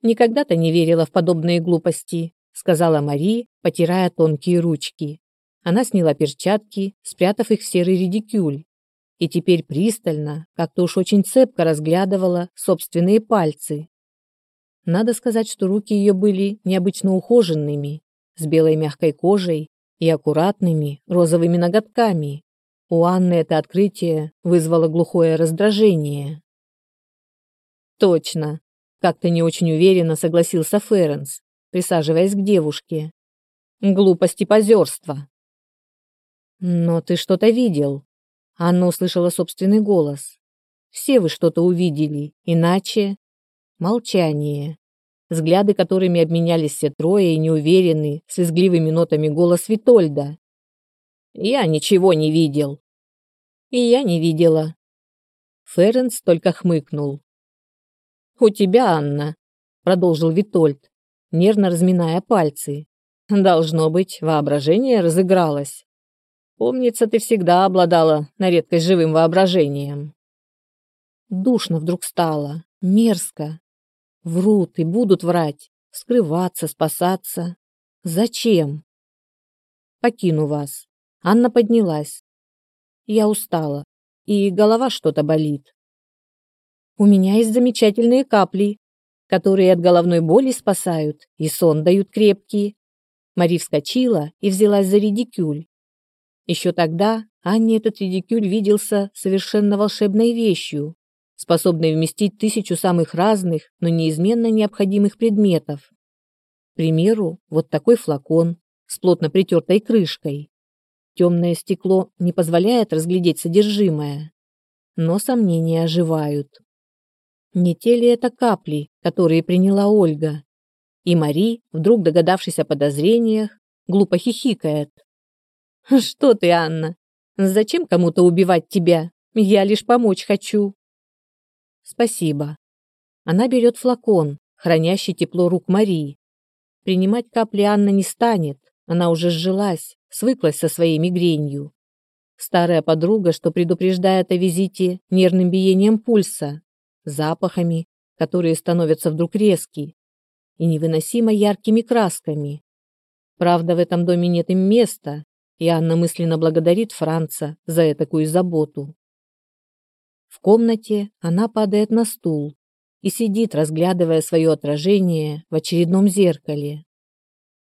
«Никогда-то не верила в подобные глупости», сказала Мари, потирая тонкие ручки. Она сняла перчатки, спрятав их в серый редикюль. и теперь пристально, как-то уж очень цепко разглядывала собственные пальцы. Надо сказать, что руки ее были необычно ухоженными, с белой мягкой кожей и аккуратными розовыми ноготками. У Анны это открытие вызвало глухое раздражение. Точно, как-то не очень уверенно согласился Ференс, присаживаясь к девушке. Глупость и позерство. Но ты что-то видел. Анна услышала собственный голос. Все вы что-то увидели, иначе Молчание. Взгляды, которыми обменялись все трое, и неуверенный, с изгливыми нотами голос Витольда. «Я ничего не видел». «И я не видела». Ференс только хмыкнул. «У тебя, Анна», — продолжил Витольд, нервно разминая пальцы. «Должно быть, воображение разыгралось. Помнится, ты всегда обладала на редкость живым воображением». Душно вдруг стало, мерзко, Врут и будут врать, скрываться, спасаться. Зачем? Покину вас. Анна поднялась. Я устала, и голова что-то болит. У меня есть замечательные капли, которые от головной боли спасают и сон дают крепкий. Мари вскочила и взялась за редикюль. Еще тогда Анне этот редикюль виделся совершенно волшебной вещью, способной вместить тысячу самых разных, но неизменно необходимых предметов. К примеру, вот такой флакон с плотно притертой крышкой. Темное стекло не позволяет разглядеть содержимое, но сомнения оживают. Не те ли это капли, которые приняла Ольга? И Мари, вдруг догадавшись о подозрениях, глупо хихикает. «Что ты, Анна? Зачем кому-то убивать тебя? Я лишь помочь хочу». Спасибо. Она берет флакон, хранящий тепло рук Марии. Принимать капли Анна не станет, она уже сжилась, свыклась со своей мигренью. Старая подруга, что предупреждает о визите нервным биением пульса, запахами, которые становятся вдруг резкие и невыносимо яркими красками. Правда, в этом доме нет им места, и Анна мысленно благодарит Франца за такую заботу. В комнате она падает на стул и сидит, разглядывая свое отражение в очередном зеркале.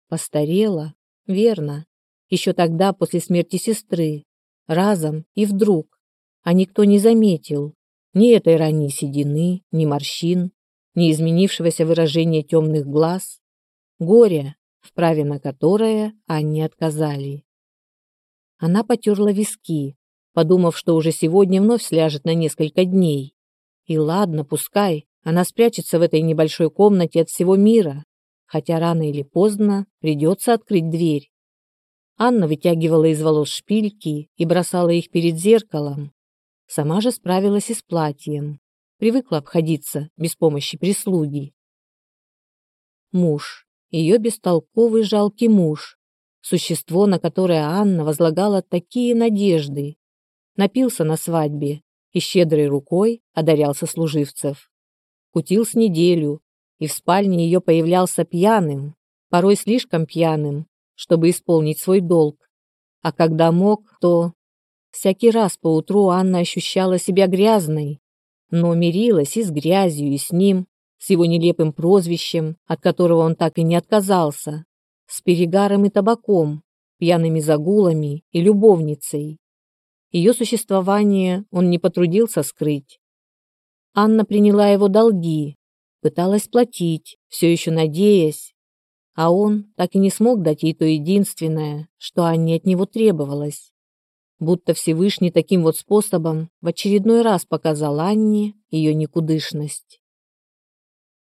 Постарела, верно, еще тогда, после смерти сестры, разом и вдруг, а никто не заметил. Ни этой ранней седины, ни морщин, ни изменившегося выражения темных глаз, горя, вправе на которое Анне отказали. Она потерла виски, подумав, что уже сегодня вновь сляжет на несколько дней. И ладно, пускай, она спрячется в этой небольшой комнате от всего мира, хотя рано или поздно придется открыть дверь. Анна вытягивала из волос шпильки и бросала их перед зеркалом. Сама же справилась и с платьем. Привыкла обходиться без помощи прислуги. Муж. Ее бестолковый жалкий муж. Существо, на которое Анна возлагала такие надежды напился на свадьбе и щедрой рукой одарял сослуживцев. Кутил с неделю, и в спальне ее появлялся пьяным, порой слишком пьяным, чтобы исполнить свой долг. А когда мог, то... Всякий раз по утру Анна ощущала себя грязной, но мирилась и с грязью, и с ним, с его нелепым прозвищем, от которого он так и не отказался, с перегаром и табаком, пьяными загулами и любовницей. Ее существование он не потрудился скрыть. Анна приняла его долги, пыталась платить, все еще надеясь, а он так и не смог дать ей то единственное, что Анне от него требовалось. Будто Всевышний таким вот способом в очередной раз показал Анне ее никудышность.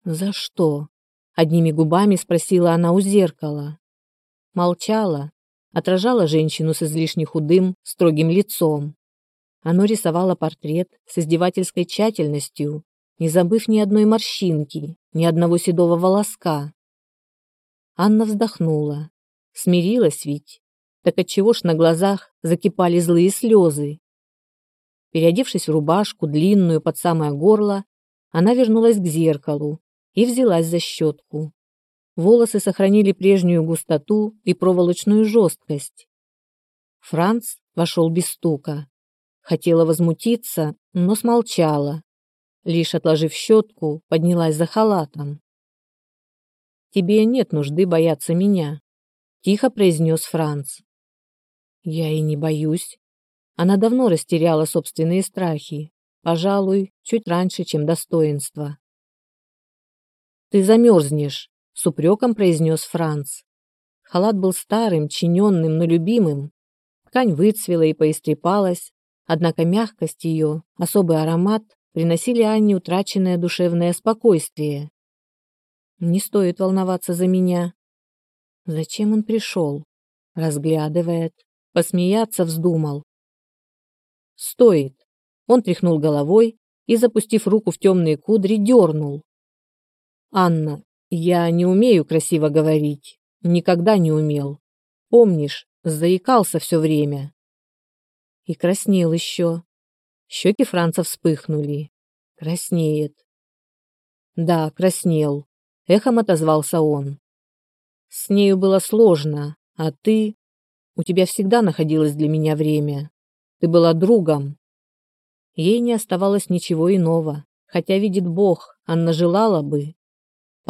«За что?» — одними губами спросила она у зеркала. Молчала, отражала женщину с излишне худым, строгим лицом. Оно рисовало портрет с издевательской тщательностью, не забыв ни одной морщинки, ни одного седого волоска. Анна вздохнула. Смирилась ведь. Так отчего ж на глазах закипали злые слезы? Переодевшись в рубашку, длинную под самое горло, она вернулась к зеркалу и взялась за щетку. Волосы сохранили прежнюю густоту и проволочную жесткость. Франц вошел без стука. хотела возмутиться, но смолчала. Лишь отложив щетку, поднялась за халатом. «Тебе нет нужды бояться меня», — тихо произнес Франц. «Я и не боюсь». Она давно растеряла собственные страхи, пожалуй, чуть раньше, чем достоинство. «Ты замерзнешь», — с упреком произнес Франц. Халат был старым, чиненным, но любимым. Ткань выцвела и поистрепалась, однако мягкость ее, особый аромат приносили Анне утраченное душевное спокойствие. Не стоит волноваться за меня. Зачем он пришел? Разглядывает. Посмеяться вздумал. Стоит. Он тряхнул головой и, запустив руку в темные кудри, дернул. «Анна, я не умею красиво говорить. Никогда не умел. Помнишь, заикался все время. И краснел еще. Щеки Франца вспыхнули. Краснеет. Да, краснел. Эхом отозвался он. С нею было сложно, а ты... У тебя всегда находилось для меня время. Ты была другом. Ей не оставалось ничего иного, хотя, видит Бог, Анна желала бы.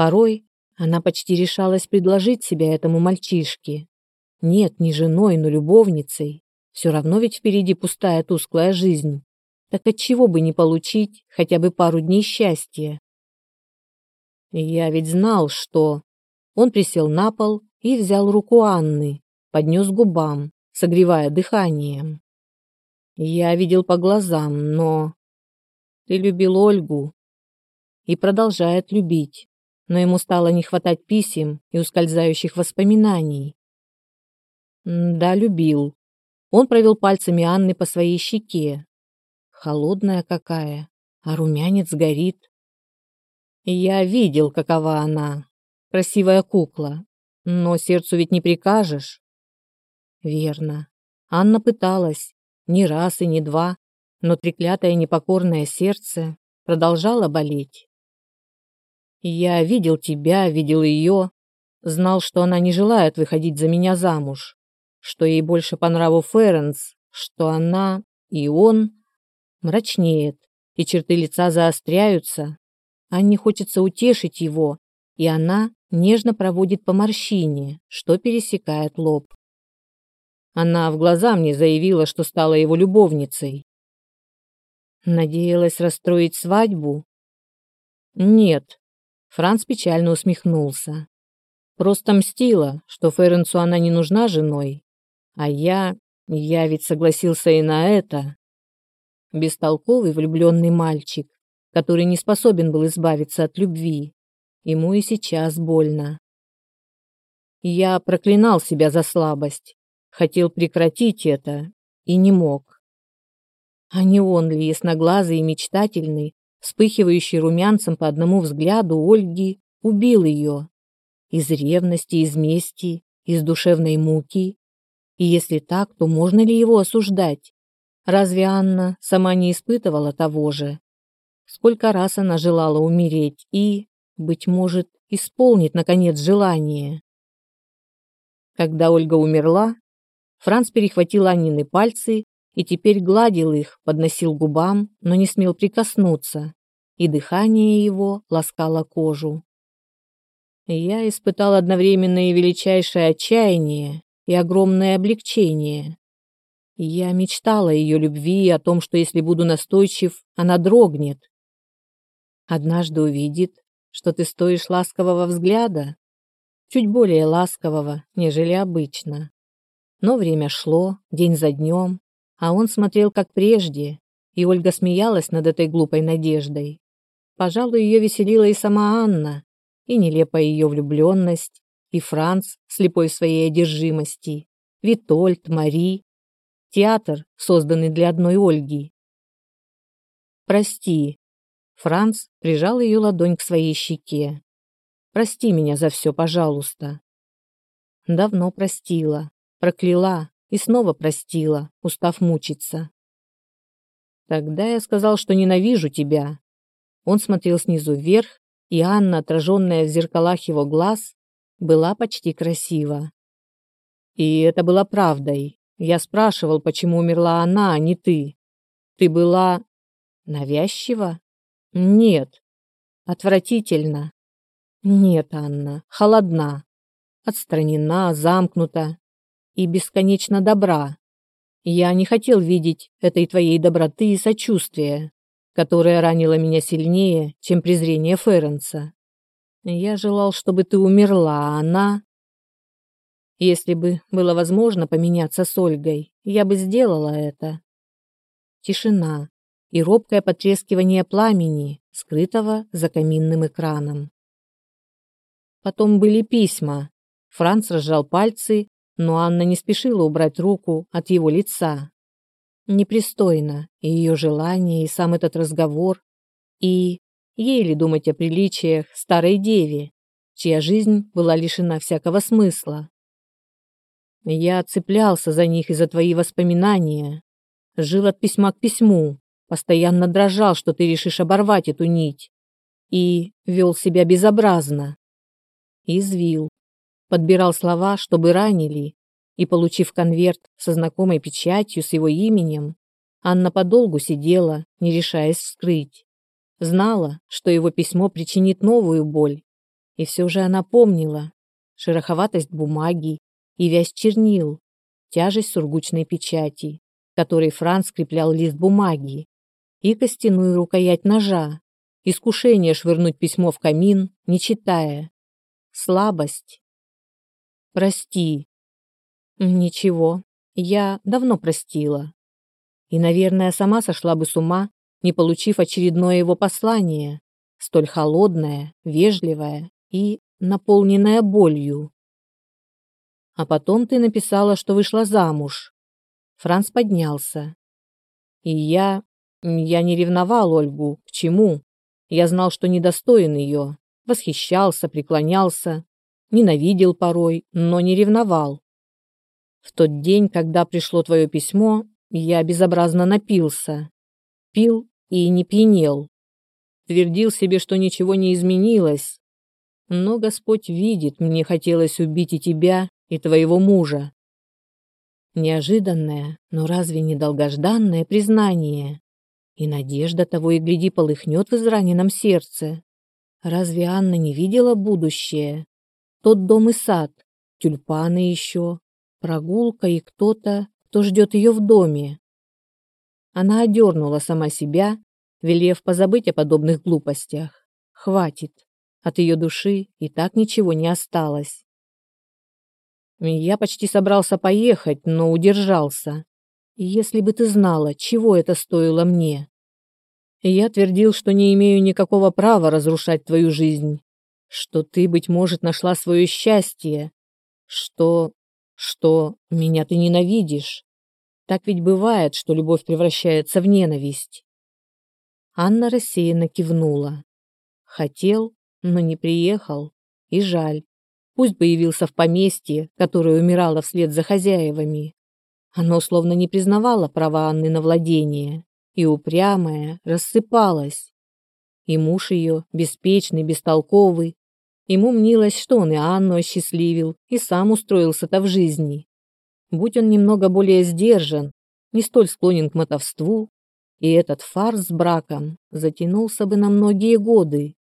Порой она почти решалась предложить себя этому мальчишке. Нет, не женой, но любовницей. Все равно ведь впереди пустая тусклая жизнь. Так отчего бы не получить хотя бы пару дней счастья? Я ведь знал, что... Он присел на пол и взял руку Анны, поднес губам, согревая дыханием. Я видел по глазам, но... Ты любил Ольгу и продолжает любить но ему стало не хватать писем и ускользающих воспоминаний. Да, любил. Он провел пальцами Анны по своей щеке. Холодная какая, а румянец горит. Я видел, какова она. Красивая кукла. Но сердцу ведь не прикажешь. Верно. Анна пыталась. Не раз и не два. Но треклятое непокорное сердце продолжало болеть. Я видел тебя, видел ее, знал, что она не желает выходить за меня замуж, что ей больше по нраву Ференс, что она и он мрачнеет, и черты лица заостряются. Анне хочется утешить его, и она нежно проводит по морщине, что пересекает лоб. Она в глаза мне заявила, что стала его любовницей. Надеялась расстроить свадьбу? Нет, Франц печально усмехнулся. Просто мстила, что Ференцу она не нужна женой. А я... я ведь согласился и на это. Бестолковый влюбленный мальчик, который не способен был избавиться от любви. Ему и сейчас больно. Я проклинал себя за слабость. Хотел прекратить это и не мог. А не он ли ясноглазый и мечтательный, вспыхивающий румянцем по одному взгляду Ольги, убил ее. Из ревности, из мести, из душевной муки. И если так, то можно ли его осуждать? Разве Анна сама не испытывала того же? Сколько раз она желала умереть и, быть может, исполнить, наконец, желание. Когда Ольга умерла, Франц перехватил Аннины пальцы и теперь гладил их, подносил губам, но не смел прикоснуться, и дыхание его ласкало кожу. Я испытал одновременно и величайшее отчаяние, и огромное облегчение. Я мечтал о ее любви и о том, что если буду настойчив, она дрогнет. Однажды увидит, что ты стоишь ласкового взгляда, чуть более ласкового, нежели обычно. Но время шло, день за днем, а он смотрел как прежде, и Ольга смеялась над этой глупой надеждой. Пожалуй, ее веселила и сама Анна, и нелепая ее влюбленность, и Франц, слепой своей одержимости, Витольд, Мари, театр, созданный для одной Ольги. «Прости», — Франц прижал ее ладонь к своей щеке. «Прости меня за все, пожалуйста». Давно простила, прокляла, и снова простила, устав мучиться. Тогда я сказал, что ненавижу тебя. Он смотрел снизу вверх, и Анна, отраженная в зеркалах его глаз, была почти красива. И это было правдой. Я спрашивал, почему умерла она, а не ты. Ты была навязчива? Нет. Отвратительно. Нет, Анна, холодна, отстранена, замкнута и бесконечно добра. Я не хотел видеть этой твоей доброты и сочувствия, которое ранило меня сильнее, чем презрение Ференса. Я желал, чтобы ты умерла, а она... Если бы было возможно поменяться с Ольгой, я бы сделала это. Тишина и робкое потрескивание пламени, скрытого за каминным экраном. Потом были письма. Франц разжал пальцы, но Анна не спешила убрать руку от его лица. Непристойно и ее желание, и сам этот разговор, и ей ли думать о приличиях старой деве, чья жизнь была лишена всякого смысла. Я цеплялся за них из-за твои воспоминания, жил от письма к письму, постоянно дрожал, что ты решишь оборвать эту нить, и вел себя безобразно извил. Подбирал слова, чтобы ранили, и, получив конверт со знакомой печатью с его именем, Анна подолгу сидела, не решаясь вскрыть. Знала, что его письмо причинит новую боль, и все же она помнила шероховатость бумаги и вязь чернил, тяжесть сургучной печати, которой Франц скреплял лист бумаги, и костяную рукоять ножа, искушение швырнуть письмо в камин, не читая, слабость. Прости. Ничего, я давно простила. И, наверное, сама сошла бы с ума, не получив очередное его послание, столь холодное, вежливое и наполненное болью. А потом ты написала, что вышла замуж. Франц поднялся. И я... я не ревновал Ольгу. К чему? Я знал, что недостоин ее восхищался, преклонялся, ненавидел порой, но не ревновал. В тот день, когда пришло твое письмо, я безобразно напился. Пил и не пьянел. Твердил себе, что ничего не изменилось. Но Господь видит, мне хотелось убить и тебя, и твоего мужа. Неожиданное, но разве не долгожданное признание? И надежда того и гляди полыхнет в израненном сердце. Разве Анна не видела будущее? Тот дом и сад, тюльпаны еще, прогулка и кто-то, кто ждет ее в доме. Она одернула сама себя, велев позабыть о подобных глупостях. Хватит. От ее души и так ничего не осталось. Я почти собрался поехать, но удержался. если бы ты знала, чего это стоило мне. Я твердил, что не имею никакого права разрушать твою жизнь, что ты, быть может, нашла свое счастье, что... что меня ты ненавидишь. Так ведь бывает, что любовь превращается в ненависть. Анна рассеянно кивнула. Хотел, но не приехал. И жаль. Пусть бы явился в поместье, которое умирало вслед за хозяевами. Оно словно не признавало права Анны на владение и упрямая, рассыпалась. И муж ее, беспечный, бестолковый, ему мнилось, что он и Анну осчастливил, и сам устроился-то в жизни. Будь он немного более сдержан, не столь склонен к мотовству, и этот фарс с браком затянулся бы на многие годы.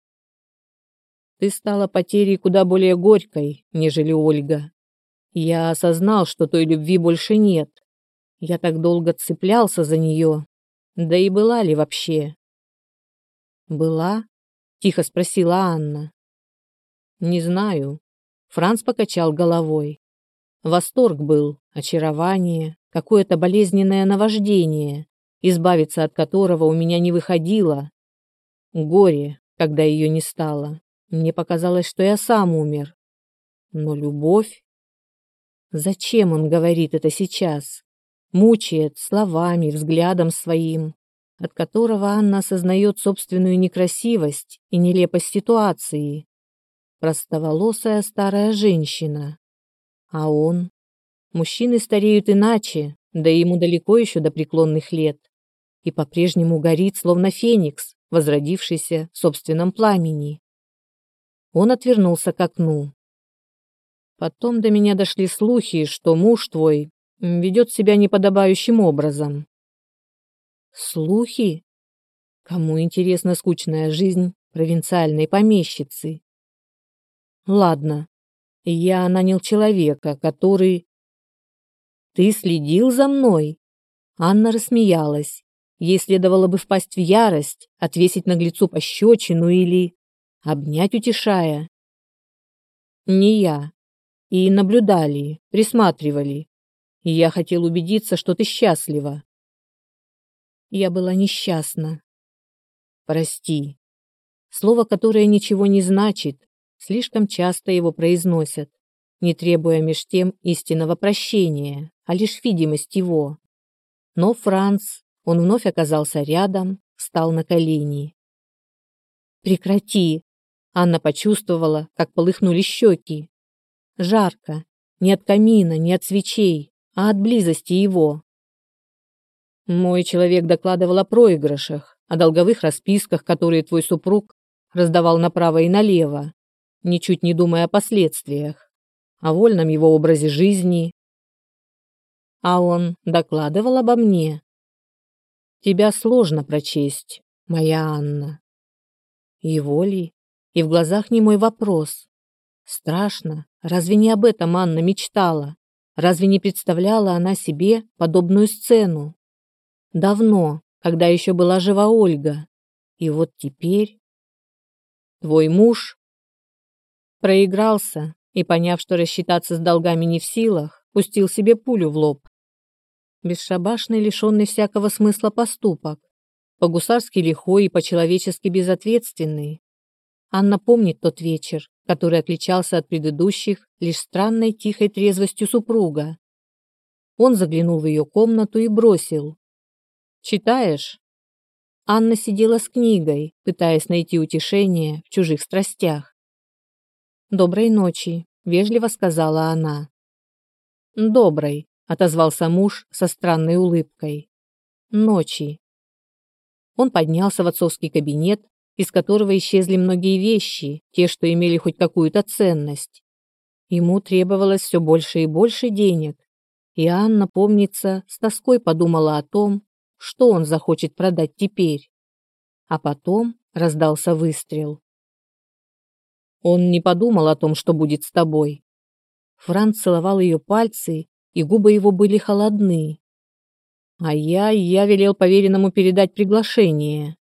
Ты стала потерей куда более горькой, нежели Ольга. Я осознал, что той любви больше нет. Я так долго цеплялся за нее, да и была ли вообще? Была? Тихо спросила Анна. Не знаю. Франц покачал головой. Восторг был, очарование, какое-то болезненное наваждение, избавиться от которого у меня не выходило. Горе, когда ее не стало. Мне показалось, что я сам умер. Но любовь... Зачем он говорит это сейчас? мучает словами, взглядом своим, от которого Анна осознает собственную некрасивость и нелепость ситуации. Простоволосая старая женщина. А он? Мужчины стареют иначе, да ему далеко еще до преклонных лет. И по-прежнему горит, словно феникс, возродившийся в собственном пламени. Он отвернулся к окну. Потом до меня дошли слухи, что муж твой ведет себя неподобающим образом. Слухи? Кому интересна скучная жизнь провинциальной помещицы? Ладно, я нанял человека, который... Ты следил за мной? Анна рассмеялась. Ей следовало бы впасть в ярость, отвесить наглецу пощечину или обнять утешая. Не я. И наблюдали, присматривали. Я хотел убедиться, что ты счастлива. Я была несчастна. Прости. Слово, которое ничего не значит, слишком часто его произносят, не требуя меж тем истинного прощения, а лишь видимость его. Но Франц, он вновь оказался рядом, встал на колени. «Прекрати!» Анна почувствовала, как полыхнули щеки. Жарко, не от камина, не от свечей, а от близости его. Мой человек докладывал о проигрышах, о долговых расписках, которые твой супруг раздавал направо и налево, ничуть не думая о последствиях, о вольном его образе жизни. А он докладывал обо мне. Тебя сложно прочесть, моя Анна. Его ли? И в глазах не мой вопрос. Страшно. Разве не об этом Анна мечтала? Разве не представляла она себе подобную сцену? Давно, когда еще была жива Ольга. И вот теперь... Твой муж проигрался и, поняв, что рассчитаться с долгами не в силах, пустил себе пулю в лоб. Бесшабашный, лишенный всякого смысла поступок. По-гусарски лихой и по-человечески безответственный. Анна помнит тот вечер, который отличался от предыдущих лишь странной тихой трезвостью супруга. Он заглянул в ее комнату и бросил. Читаешь? Анна сидела с книгой, пытаясь найти утешение в чужих страстях. Доброй ночи, вежливо сказала она. Доброй, отозвался муж со странной улыбкой. Ночи. Он поднялся в отцовский кабинет, из которого исчезли многие вещи, те, что имели хоть какую-то ценность. Ему требовалось все больше и больше денег, и Анна, помнится, с тоской подумала о том, что он захочет продать теперь. А потом раздался выстрел. Он не подумал о том, что будет с тобой. Франц целовал ее пальцы, и губы его были холодны. А я, я велел поверенному передать приглашение.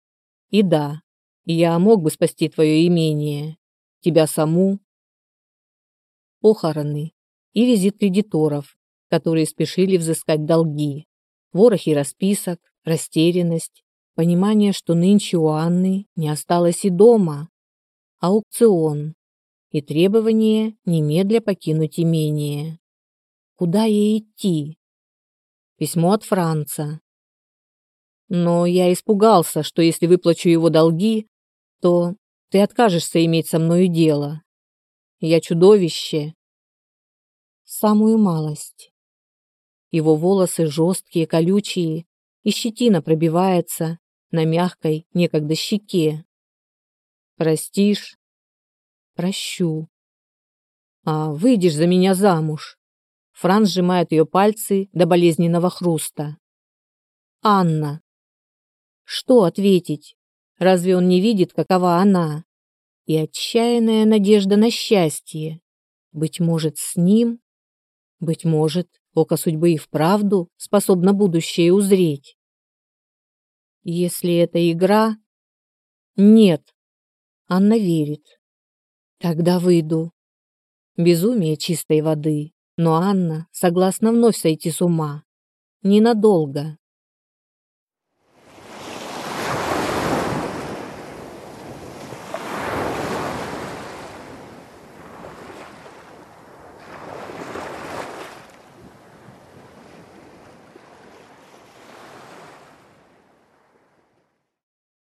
И да, я мог бы спасти твое имение, тебя саму. Похороны и визит кредиторов, которые спешили взыскать долги ворохи расписок, растерянность, понимание, что нынче у Анны не осталось и дома, аукцион и требование немедля покинуть имение. Куда ей идти? Письмо от Франца. Но я испугался, что если выплачу его долги, то ты откажешься иметь со мною дело. Я чудовище. Самую малость. Его волосы жесткие, колючие, и щетина пробивается на мягкой некогда щеке. Простишь? Прощу. А выйдешь за меня замуж? Франц сжимает ее пальцы до болезненного хруста. Анна. Что ответить? Разве он не видит, какова она? И отчаянная надежда на счастье. Быть может, с ним? Быть может, Око судьбы и вправду способно будущее узреть. Если это игра... Нет. Анна верит. Тогда выйду. Безумие чистой воды. Но Анна согласна вновь сойти с ума. Ненадолго.